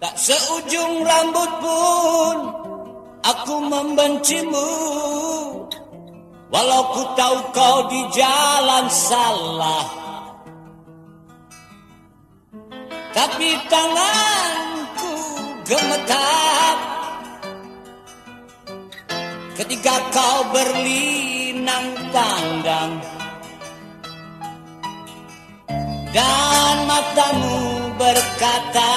Tak seujung rambut pun aku membencimu. Walau ku tahu kau di jalan salah. Tapi tanganku gemetar. Ketika kau berlinang tandang Dan matamu berkata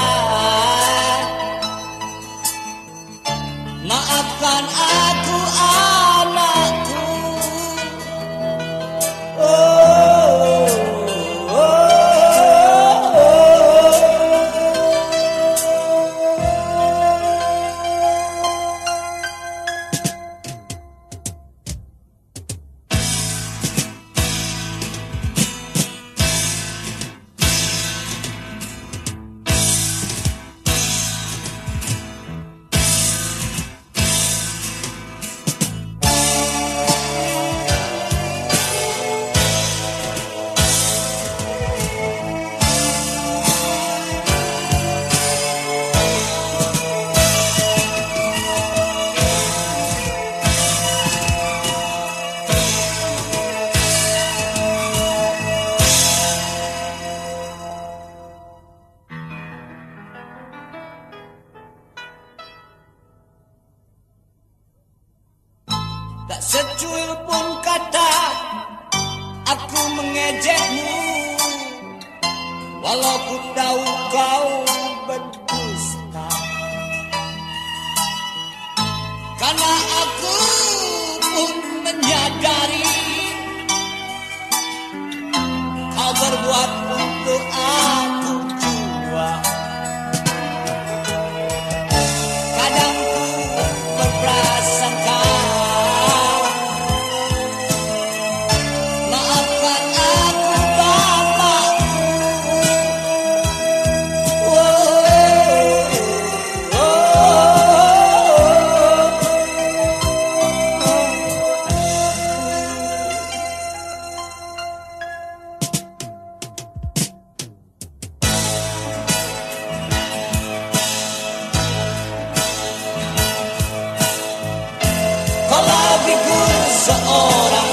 Tak secuil pun kata aku mengejekmu. Walau ku tahu kau berdusta. Karena aku pun menyadari Kau berbuat essa hora